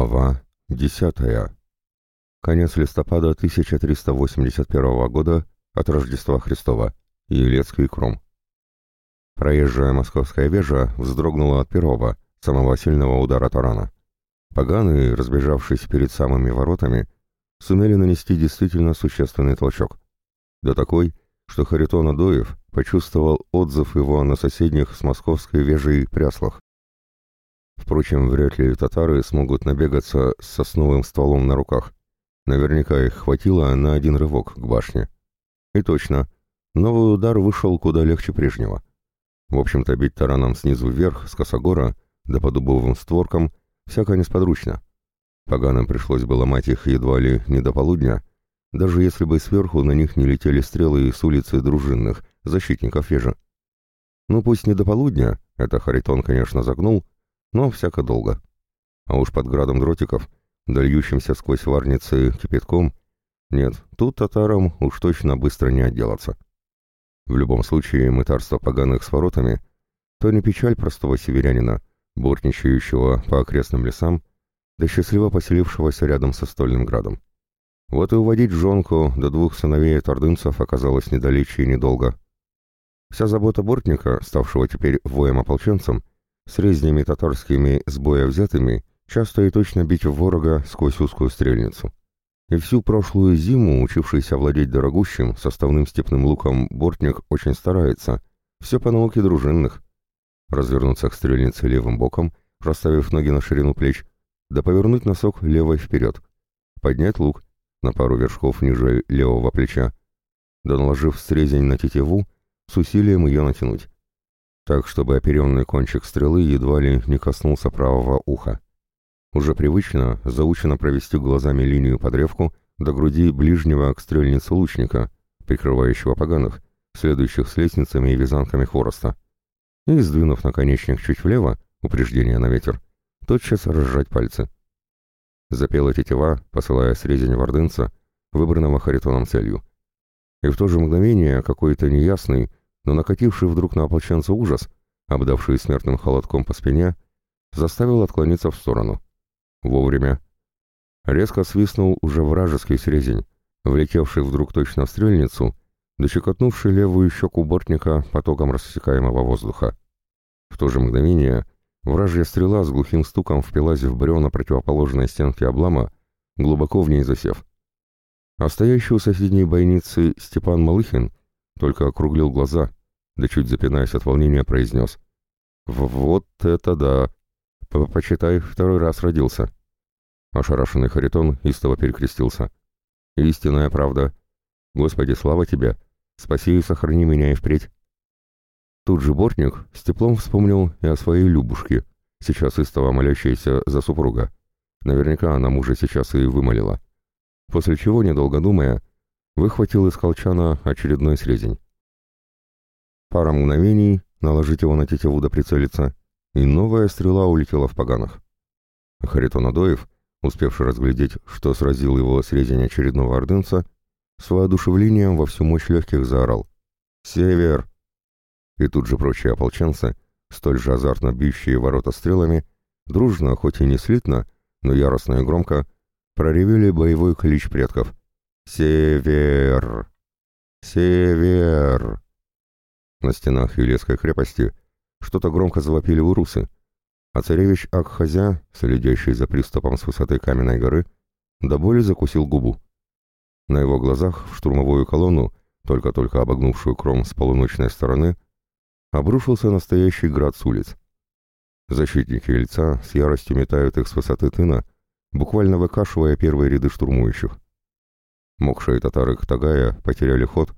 Глава 10. Конец листопада 1381 года от Рождества Христова. Елецкий кром. Проезжая московская вежа вздрогнула от первого, самого сильного удара тарана. Поганые, разбежавшись перед самыми воротами, сумели нанести действительно существенный толчок. Да такой, что Харитон Адоев почувствовал отзыв его на соседних с московской вежей пряслах. Впрочем, вряд ли татары смогут набегаться с сосновым стволом на руках. Наверняка их хватило на один рывок к башне. И точно, новый удар вышел куда легче прежнего. В общем-то, бить тараном снизу вверх, с косогора, да по дубовым створкам, всяко несподручно. Поганым пришлось бы ломать их едва ли не до полудня, даже если бы сверху на них не летели стрелы с улицы дружинных, защитников вежа. Ну пусть не до полудня, это Харитон, конечно, загнул, но всяко долго. А уж под градом дротиков, дольющимся сквозь варницы кипятком, нет, тут татарам уж точно быстро не отделаться. В любом случае, мытарство поганых с воротами — то не печаль простого северянина, бортничающего по окрестным лесам, да счастливо поселившегося рядом со Стольным градом. Вот и уводить жонку до двух сыновей от ордынцев оказалось недалече и недолго. Вся забота бортника, ставшего теперь воем-ополченцем, с резнями татарскими с боя взятыми, часто и точно бить в ворога сквозь узкую стрельницу. И всю прошлую зиму, учившийся владеть дорогущим, составным степным луком, бортник очень старается, все по науке дружинных. Развернуться к стрельнице левым боком, расставив ноги на ширину плеч, да повернуть носок левой вперед, поднять лук на пару вершков ниже левого плеча, да наложив срезень на тетиву, с усилием ее натянуть так, чтобы оперенный кончик стрелы едва ли не коснулся правого уха. Уже привычно, заучено провести глазами линию под древку до груди ближнего к стрельнице лучника, прикрывающего поганых, следующих с лестницами и вязанками хвороста. И, сдвинув наконечник чуть влево, упреждение на ветер, тотчас разжать пальцы. Запела тетива, посылая срезень вардынца, выбранного Харитоном целью. И в то же мгновение какой-то неясный, но накативший вдруг на ополченца ужас, обдавший смертным холодком по спине, заставил отклониться в сторону. Вовремя. Резко свистнул уже вражеский срезень, влетевший вдруг точно в стрельницу, дощекотнувший левую щеку бортника потоком рассекаемого воздуха. В то же мгновение вражья стрела с глухим стуком впилась в бревна противоположной стенки облама, глубоко в ней засев. А стоящий у соседней бойницы Степан Малыхин только округлил глаза, да чуть запинаясь от волнения, произнес. «Вот это да! Почитай, второй раз родился!» Ошарашенный Харитон истово перекрестился. «Истинная правда! Господи, слава Тебе! Спаси и сохрани меня и впредь!» Тут же Бортник с теплом вспомнил и о своей Любушке, сейчас истово молящейся за супруга. Наверняка она мужа сейчас и вымолила. После чего, недолго думая, выхватил из колчана очередной срезень. Пара мгновений, наложить его на тетиву до прицелиться, и новая стрела улетела в поганах. Харитон Адоев, успевший разглядеть, что сразил его срезень очередного ордынца, с воодушевлением во всю мощь легких заорал «Север!» И тут же прочие ополченцы, столь же азартно бьющие ворота стрелами, дружно, хоть и не слитно, но яростно и громко, проревели боевой клич предков «Север! Север!» На стенах Елецкой крепости что-то громко завопили урусы, а царевич Акхазя, следящий за приступом с высоты каменной горы, до боли закусил губу. На его глазах в штурмовую колонну, только-только обогнувшую кром с полуночной стороны, обрушился настоящий град с улиц. Защитники Ельца с яростью метают их с высоты тына, буквально выкашивая первые ряды штурмующих. Мокшие татары Ктагая потеряли ход,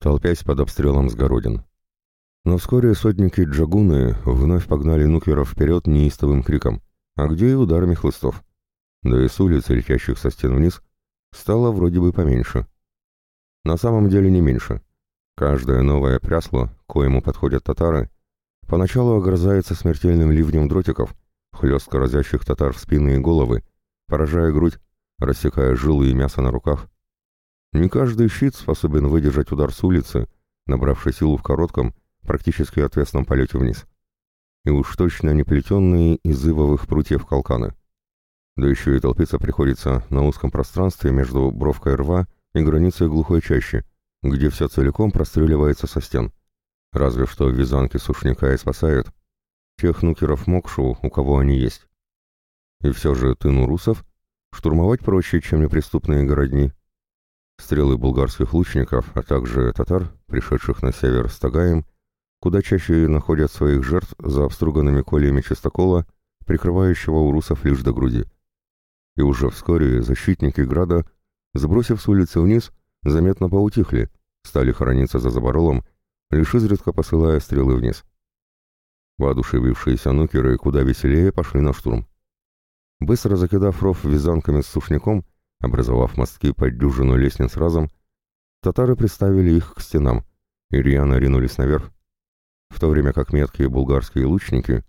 толпясь под обстрелом с городин. Но вскоре сотники Джагуны вновь погнали нукеров вперед неистовым криком, а где и ударами хлыстов. Да и с улиц, летящих со стен вниз, стало вроде бы поменьше. На самом деле не меньше. Каждое новое прясло, коему подходят татары, поначалу огрызается смертельным ливнем дротиков, хлестко разящих татар в спины и головы, поражая грудь, рассекая жилы и мясо на руках, не каждый щит способен выдержать удар с улицы, набравший силу в коротком, практически отвесном полете вниз. И уж точно не плетенные из ивовых прутьев калканы. Да еще и толпиться приходится на узком пространстве между бровкой рва и границей глухой чащи, где все целиком простреливается со стен. Разве что вязанки сушняка и спасают. Тех нукеров Мокшу, у кого они есть. И все же тыну русов штурмовать проще, чем неприступные городни. Стрелы булгарских лучников, а также татар, пришедших на север с Тагаем, куда чаще находят своих жертв за обструганными кольями чистокола, прикрывающего у русов лишь до груди. И уже вскоре защитники града, сбросив с улицы вниз, заметно поутихли, стали хорониться за заборолом, лишь изредка посылая стрелы вниз. Воодушевившиеся нукеры куда веселее пошли на штурм. Быстро закидав ров вязанками с сушняком, образовав мостки под дюжину лестниц разом, татары приставили их к стенам, и рьяно ринулись наверх, в то время как меткие булгарские лучники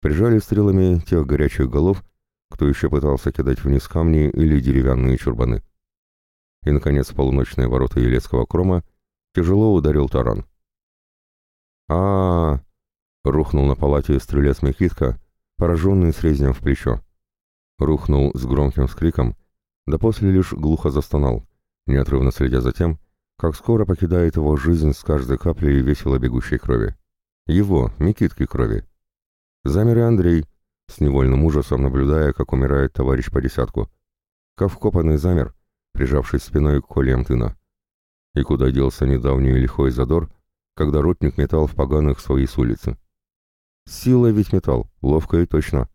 прижали стрелами тех горячих голов, кто еще пытался кидать вниз камни или деревянные чурбаны. И, наконец, полуночные ворота Елецкого крома тяжело ударил таран. а, -а, -а рухнул на палате стрелец Микитка, пораженный срезнем в плечо. Рухнул с громким скриком, да после лишь глухо застонал, неотрывно следя за тем, как скоро покидает его жизнь с каждой каплей весело бегущей крови. Его, Микитки крови. Замер и Андрей, с невольным ужасом наблюдая, как умирает товарищ по десятку. Как вкопанный замер, прижавшись спиной к кольям тына. И куда делся недавний лихой задор, когда ротник метал в поганых свои с улицы. Сила ведь метал, ловко и точно.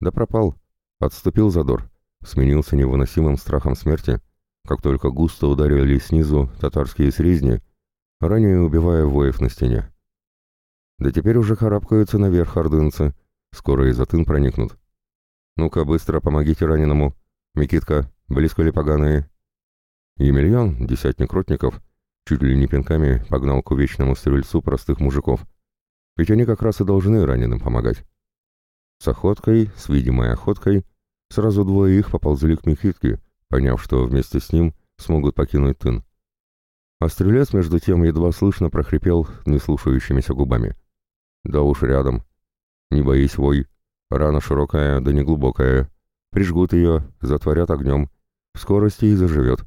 Да пропал, отступил задор, сменился невыносимым страхом смерти, как только густо ударили снизу татарские срезни, ранее убивая воев на стене. Да теперь уже карабкаются наверх ордынцы, скоро и за тын проникнут. Ну-ка, быстро помогите раненому. Микитка, близко ли поганые? Емельян, десятник ротников, чуть ли не пинками погнал к увечному стрельцу простых мужиков. Ведь они как раз и должны раненым помогать. С охоткой, с видимой охоткой, сразу двое их поползли к Микитке, поняв, что вместе с ним смогут покинуть тын. А стрелец, между тем, едва слышно прохрипел неслушающимися губами. Да уж рядом. Не боись, вой. Рана широкая, да не глубокая. Прижгут ее, затворят огнем. В скорости и заживет.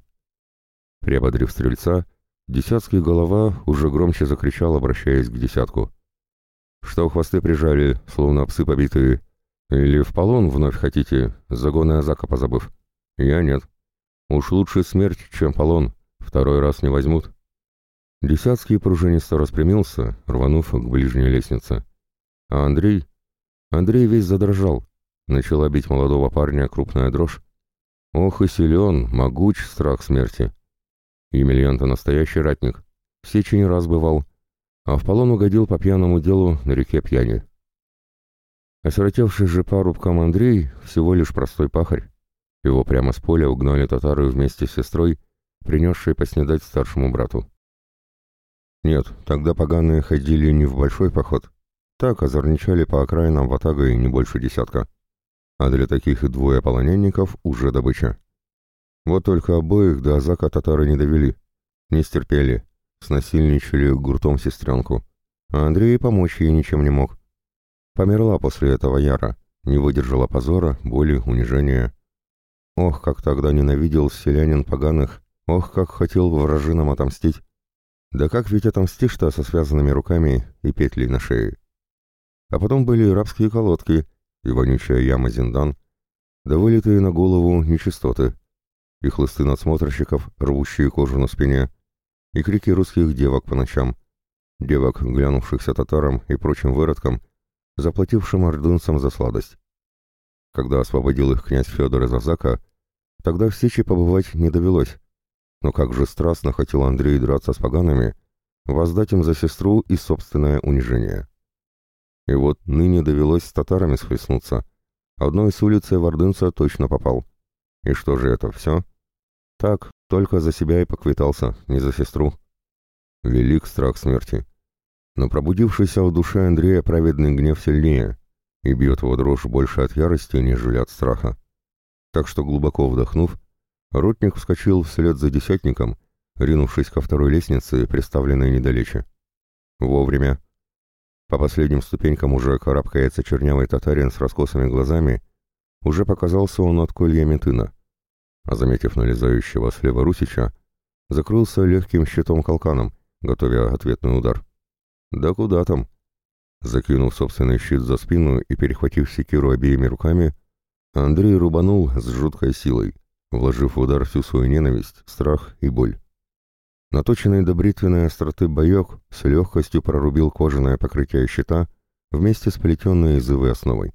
Приободрив стрельца, десятский голова уже громче закричал, обращаясь к десятку. «Что хвосты прижали, словно псы побитые? Или в полон вновь хотите, загоны Азака позабыв? Я нет. Уж лучше смерть, чем полон, второй раз не возьмут». Десятский пружинисто распрямился, рванув к ближней лестнице. А Андрей... Андрей весь задрожал. Начала бить молодого парня крупная дрожь. Ох и силен, могуч страх смерти. Емельян-то настоящий ратник. В Сечи не раз бывал. А в полон угодил по пьяному делу на реке Пьяни. Осиротевший же парубком Андрей всего лишь простой пахарь. Его прямо с поля угнали татары вместе с сестрой, принесшей поснедать старшему брату. Нет, тогда поганые ходили не в большой поход. Так озорничали по окраинам ватага и не больше десятка. А для таких и двое полоненников уже добыча. Вот только обоих до Азака татары не довели. Не стерпели. Снасильничали гуртом сестренку. А Андрей помочь ей ничем не мог. Померла после этого Яра. Не выдержала позора, боли, унижения. Ох, как тогда ненавидел селянин поганых. Ох, как хотел вражинам отомстить. Да как ведь отомстишь-то со связанными руками и петлей на шее? А потом были рабские колодки, и вонючая яма Зиндан, да вылитые на голову нечистоты, и хлысты надсмотрщиков, рвущие кожу на спине, и крики русских девок по ночам, девок, глянувшихся татарам и прочим выродкам, заплатившим ордынцам за сладость. Когда освободил их князь Федор из Азака, тогда в Сечи побывать не довелось, но как же страстно хотел Андрей драться с погаными, воздать им за сестру и собственное унижение. И вот ныне довелось с татарами схлестнуться. Одной с улицы Вардынца точно попал. И что же это, все? Так, только за себя и поквитался, не за сестру. Велик страх смерти. Но пробудившийся в душе Андрея праведный гнев сильнее, и бьет его дрожь больше от ярости, нежели от страха. Так что, глубоко вдохнув, Ротник вскочил вслед за десятником, ринувшись ко второй лестнице, приставленной недалече. Вовремя. По последним ступенькам уже карабкается чернявый татарин с раскосыми глазами, уже показался он от кольями тына, а заметив налезающего слева Русича, закрылся легким щитом-колканом, готовя ответный удар. Да куда там? Закинув собственный щит за спину и перехватив секиру обеими руками, Андрей рубанул с жуткой силой, вложив в удар всю свою ненависть, страх и боль. Наточенный до бритвенной остроты боек с легкостью прорубил кожаное покрытие щита вместе с плетенной из основой.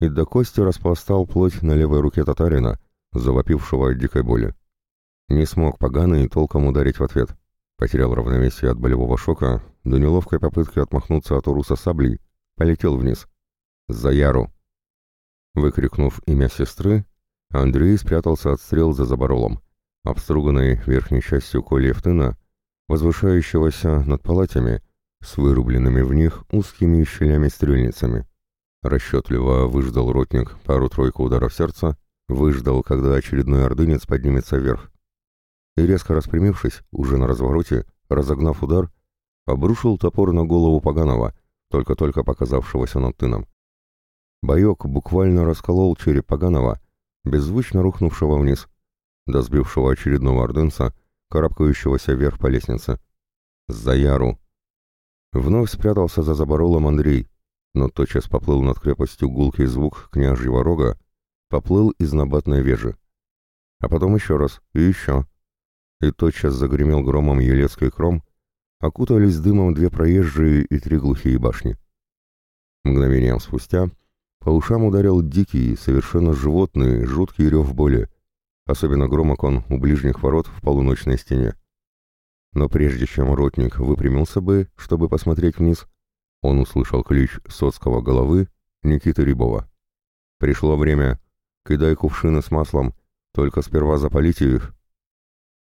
И до кости распластал плоть на левой руке татарина, завопившего от дикой боли. Не смог поганый толком ударить в ответ. Потерял равновесие от болевого шока, до неловкой попытки отмахнуться от уруса саблей, полетел вниз. «За Яру!» Выкрикнув имя сестры, Андрей спрятался от стрел за заборолом, обструганной верхней частью кольев тына, возвышающегося над палатями, с вырубленными в них узкими щелями-стрельницами. Расчетливо выждал ротник пару-тройку ударов сердца, выждал, когда очередной ордынец поднимется вверх. И резко распрямившись, уже на развороте, разогнав удар, обрушил топор на голову Паганова, только-только показавшегося над тыном. Боек буквально расколол череп Паганова, беззвучно рухнувшего вниз, до сбившего очередного ордынца, карабкающегося вверх по лестнице. «За Яру!» Вновь спрятался за заборолом Андрей, но тотчас поплыл над крепостью гулкий звук княжьего рога, поплыл из набатной вежи. А потом еще раз, и еще. И тотчас загремел громом елецкий кром, окутались дымом две проезжие и три глухие башни. Мгновением спустя по ушам ударил дикий, совершенно животный, жуткий рев боли. Особенно громок он у ближних ворот в полуночной стене. Но прежде чем ротник выпрямился бы, чтобы посмотреть вниз, он услышал клич соцкого головы Никиты Рябова. «Пришло время. Кидай кувшины с маслом, только сперва запалите их».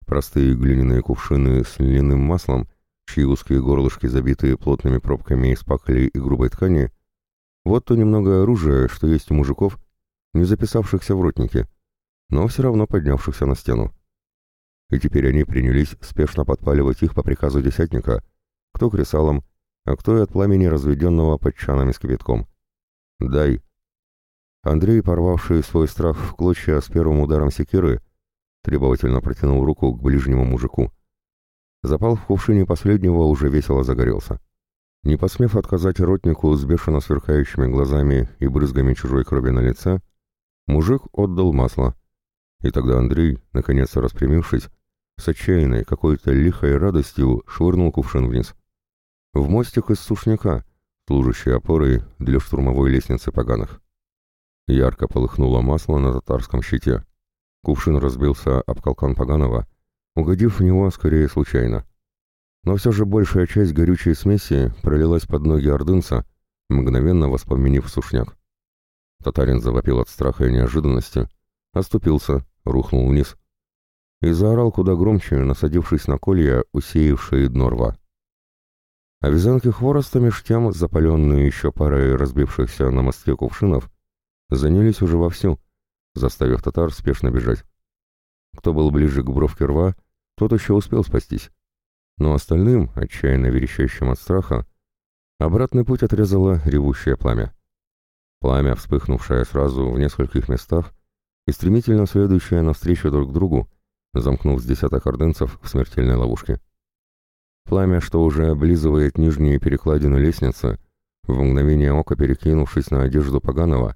Простые глиняные кувшины с льняным маслом, чьи узкие горлышки забитые плотными пробками из пакли и грубой ткани, вот то немного оружия, что есть у мужиков, не записавшихся в ротнике, но все равно поднявшихся на стену. И теперь они принялись спешно подпаливать их по приказу десятника, кто кресалом, а кто и от пламени разведенного под чанами с кипятком. «Дай!» Андрей, порвавший свой страх в клочья с первым ударом секиры, требовательно протянул руку к ближнему мужику. Запал в кувшине последнего уже весело загорелся. Не посмев отказать ротнику с бешено сверкающими глазами и брызгами чужой крови на лице, мужик отдал масло. И тогда Андрей, наконец распрямившись, с отчаянной, какой-то лихой радостью швырнул кувшин вниз. В мостик из сушняка, служащий опорой для штурмовой лестницы поганых. Ярко полыхнуло масло на татарском щите. Кувшин разбился об колкан Поганова, угодив в него скорее случайно. Но все же большая часть горючей смеси пролилась под ноги ордынца, мгновенно воспламенив сушняк. Татарин завопил от страха и неожиданности, оступился, рухнул вниз и заорал куда громче, насадившись на колья, усеявшие дно рва. А вязанки хвороста меж тем, запаленные еще парой разбившихся на мостке кувшинов, занялись уже вовсю, заставив татар спешно бежать. Кто был ближе к бровке рва, тот еще успел спастись но остальным, отчаянно верещащим от страха, обратный путь отрезало ревущее пламя. Пламя, вспыхнувшее сразу в нескольких местах и стремительно следующее навстречу друг другу, замкнув с десяток ордынцев в смертельной ловушке. Пламя, что уже облизывает нижние перекладины лестницы, в мгновение ока перекинувшись на одежду Поганова,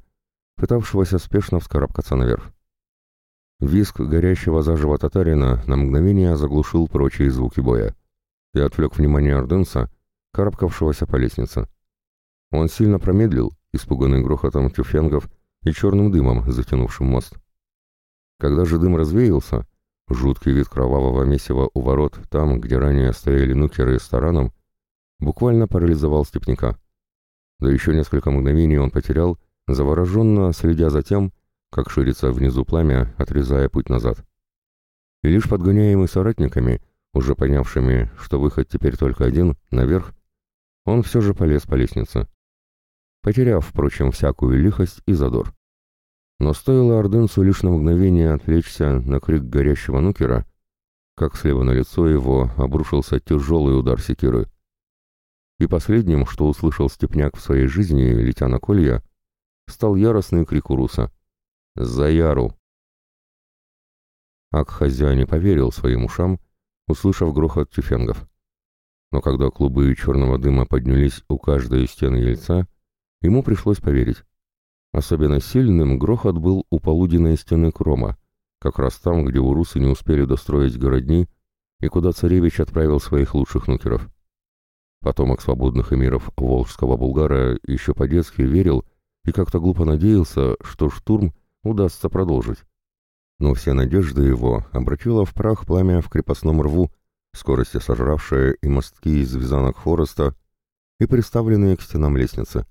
пытавшегося спешно вскарабкаться наверх. Виск горящего заживо татарина на мгновение заглушил прочие звуки боя и отвлек внимание ордынца, карабкавшегося по лестнице. Он сильно промедлил, испуганный грохотом тюфенгов и черным дымом, затянувшим мост. Когда же дым развеялся, жуткий вид кровавого месива у ворот, там, где ранее стояли нукеры с тараном, буквально парализовал степняка. Да еще несколько мгновений он потерял, завороженно следя за тем, как ширится внизу пламя, отрезая путь назад. И лишь подгоняемый соратниками, уже понявшими, что выход теперь только один, наверх, он все же полез по лестнице, потеряв, впрочем, всякую лихость и задор. Но стоило ордынцу лишь на мгновение отвлечься на крик горящего нукера, как слева на лицо его обрушился тяжелый удар секиры. И последним, что услышал Степняк в своей жизни, летя на колья, стал яростный крик Уруса. За Яру!» Ак-хозяин не поверил своим ушам, услышав грохот тюфенгов. Но когда клубы черного дыма поднялись у каждой из стен яйца, ему пришлось поверить. Особенно сильным грохот был у полуденной стены Крома, как раз там, где урусы не успели достроить городни и куда царевич отправил своих лучших нукеров. Потомок свободных эмиров Волжского Булгара еще по-детски верил и как-то глупо надеялся, что штурм удастся продолжить. Но все надежды его обратило в прах пламя в крепостном рву, скорости сожравшее и мостки из вязанок Фореста, и приставленные к стенам лестницы.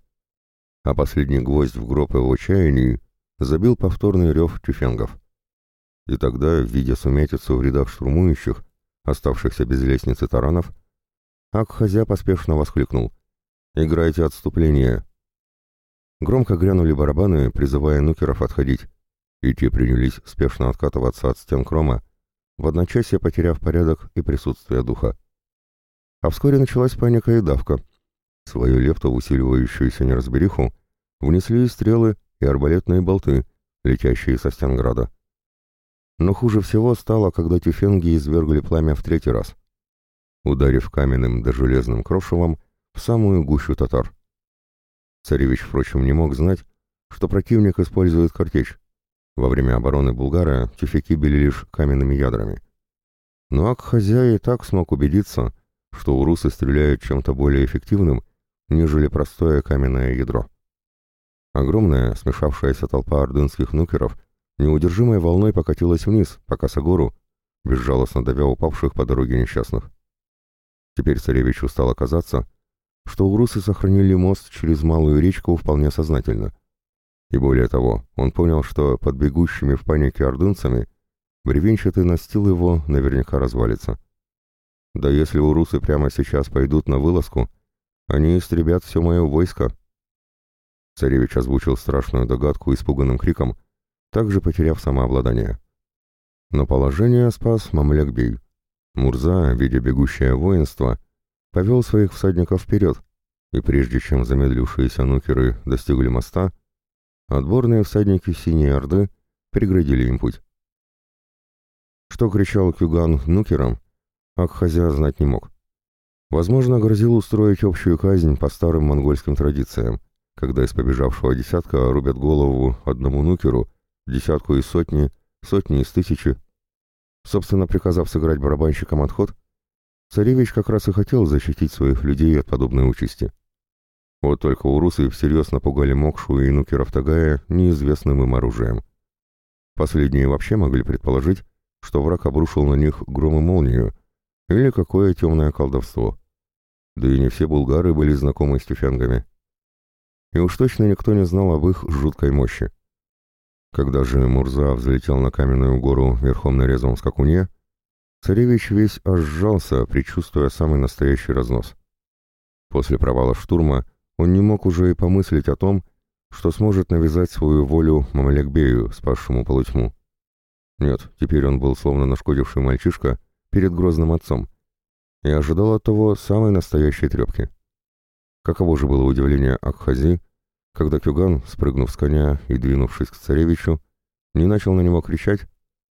А последний гвоздь в гроб его чаянии забил повторный рев тюфенгов. И тогда, видя сумятицу в рядах штурмующих, оставшихся без лестницы таранов, Акхазя поспешно воскликнул. «Играйте отступление!» Громко грянули барабаны, призывая нукеров отходить, и те принялись спешно откатываться от стен крома, в одночасье потеряв порядок и присутствие духа. А вскоре началась паника и давка. Свою лепту в усиливающуюся неразбериху внесли и стрелы и арбалетные болты, летящие со стен града. Но хуже всего стало, когда тюфенги извергли пламя в третий раз ударив каменным да железным крошевом в самую гущу татар. Царевич, впрочем, не мог знать, что противник использует картечь. Во время обороны Булгара тюфяки били лишь каменными ядрами. Но Ак-хозяй и так смог убедиться, что урусы стреляют чем-то более эффективным, нежели простое каменное ядро. Огромная, смешавшаяся толпа ордынских нукеров неудержимой волной покатилась вниз, по Косогору, безжалостно давя упавших по дороге несчастных. Теперь царевичу стало казаться, что урусы сохранили мост через малую речку вполне сознательно. И более того, он понял, что под бегущими в панике ордынцами бревенчатый настил его наверняка развалится. Да если урусы прямо сейчас пойдут на вылазку, они истребят все мое войско. Царевич озвучил страшную догадку испуганным криком, также потеряв самообладание. Но положение спас Мамлякбей. Мурза, видя бегущее воинство, повел своих всадников вперед, и прежде чем замедлившиеся нукеры достигли моста, отборные всадники Синей Орды преградили им путь. Что кричал Кюган нукерам, Акхазя знать не мог. Возможно, грозил устроить общую казнь по старым монгольским традициям, когда из побежавшего десятка рубят голову одному нукеру, десятку из сотни, сотни из тысячи, Собственно, приказав сыграть барабанщикам отход, царевич как раз и хотел защитить своих людей от подобной участи. Вот только урусы всерьез напугали Мокшу и нукеров Тагая неизвестным им оружием. Последние вообще могли предположить, что враг обрушил на них гром и молнию, или какое темное колдовство. Да и не все булгары были знакомы с тюфянгами. И уж точно никто не знал об их жуткой мощи. Когда же Мурза взлетел на каменную гору верхом на резвом скакуне, царевич весь аж сжался, предчувствуя самый настоящий разнос. После провала штурма он не мог уже и помыслить о том, что сможет навязать свою волю Мамалекбею, спасшему полутьму. Нет, теперь он был словно нашкодивший мальчишка перед грозным отцом и ожидал от того самой настоящей трепки. Каково же было удивление Акхази, когда Кюган, спрыгнув с коня и двинувшись к царевичу, не начал на него кричать,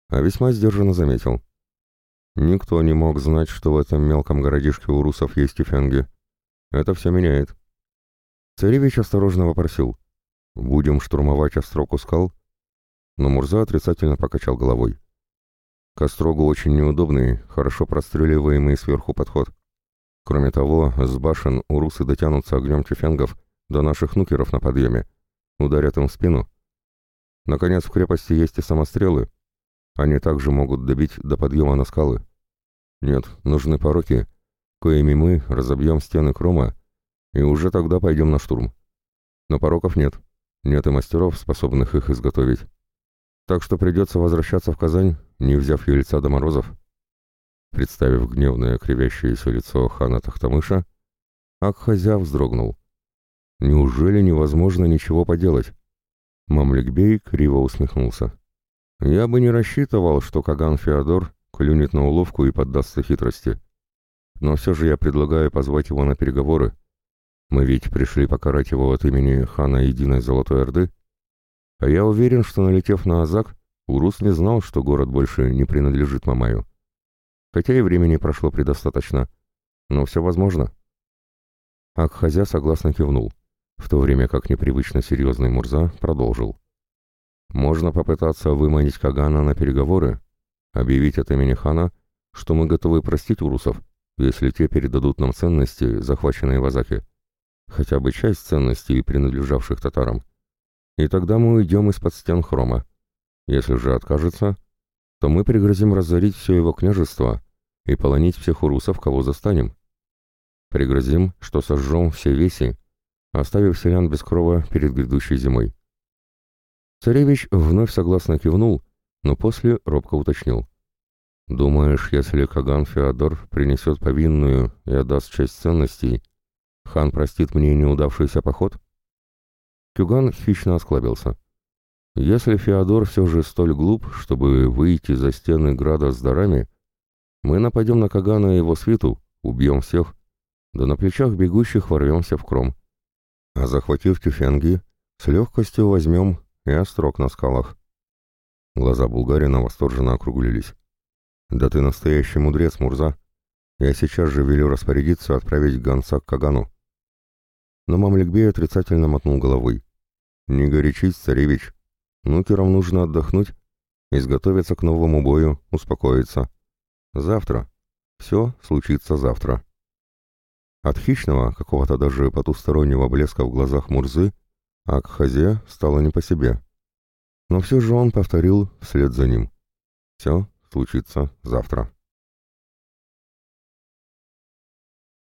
а весьма сдержанно заметил. Никто не мог знать, что в этом мелком городишке у русов есть тюфенги. Это все меняет. Царевич осторожно вопросил. «Будем штурмовать острог у скал?» Но Мурза отрицательно покачал головой. К острогу очень неудобный, хорошо простреливаемый сверху подход. Кроме того, с башен у русы дотянутся огнем тюфенгов до наших нукеров на подъеме. Ударят им в спину. Наконец, в крепости есть и самострелы. Они также могут добить до подъема на скалы. Нет, нужны пороки, коими мы разобьем стены Крома, и уже тогда пойдем на штурм. Но пороков нет. Нет и мастеров, способных их изготовить. Так что придется возвращаться в Казань, не взяв Ельца до Морозов. Представив гневное кривящееся лицо хана Тахтамыша, Акхазя вздрогнул. Неужели невозможно ничего поделать? Мамликбей криво усмехнулся. Я бы не рассчитывал, что Каган Феодор клюнет на уловку и поддастся хитрости. Но все же я предлагаю позвать его на переговоры. Мы ведь пришли покарать его от имени хана Единой Золотой Орды. А я уверен, что, налетев на Азак, Урус не знал, что город больше не принадлежит Мамаю. Хотя и времени прошло предостаточно. Но все возможно. Акхазя согласно кивнул, в то время как непривычно серьезный Мурза продолжил. Можно попытаться выманить Кагана на переговоры, объявить от имени хана, что мы готовы простить урусов, если те передадут нам ценности, захваченные в Азаке, хотя бы часть ценностей, принадлежавших татарам. И тогда мы уйдем из-под стен хрома. Если же откажется, то мы пригрозим разорить все его княжество и полонить всех урусов, кого застанем. Пригрозим, что сожжем все веси, оставив селян без крова перед грядущей зимой. Царевич вновь согласно кивнул, но после робко уточнил. «Думаешь, если Каган Феодор принесет повинную и отдаст часть ценностей, хан простит мне неудавшийся поход?» Кюган хищно осклабился. «Если Феодор все же столь глуп, чтобы выйти за стены града с дарами, мы нападем на Кагана и его свиту, убьем всех, да на плечах бегущих ворвемся в кром. А захватив Тюфенги, с легкостью возьмем и острог на скалах». Глаза Булгарина восторженно округлились. «Да ты настоящий мудрец, Мурза. Я сейчас же велю распорядиться отправить гонца к Кагану». Но Мамликбей отрицательно мотнул головой. «Не горячись, царевич. Нукерам нужно отдохнуть, изготовиться к новому бою, успокоиться. Завтра. Все случится завтра». От хищного, какого-то даже потустороннего блеска в глазах Мурзы, Акхазе стало не по себе. Но все же он повторил вслед за ним. «Все случится завтра».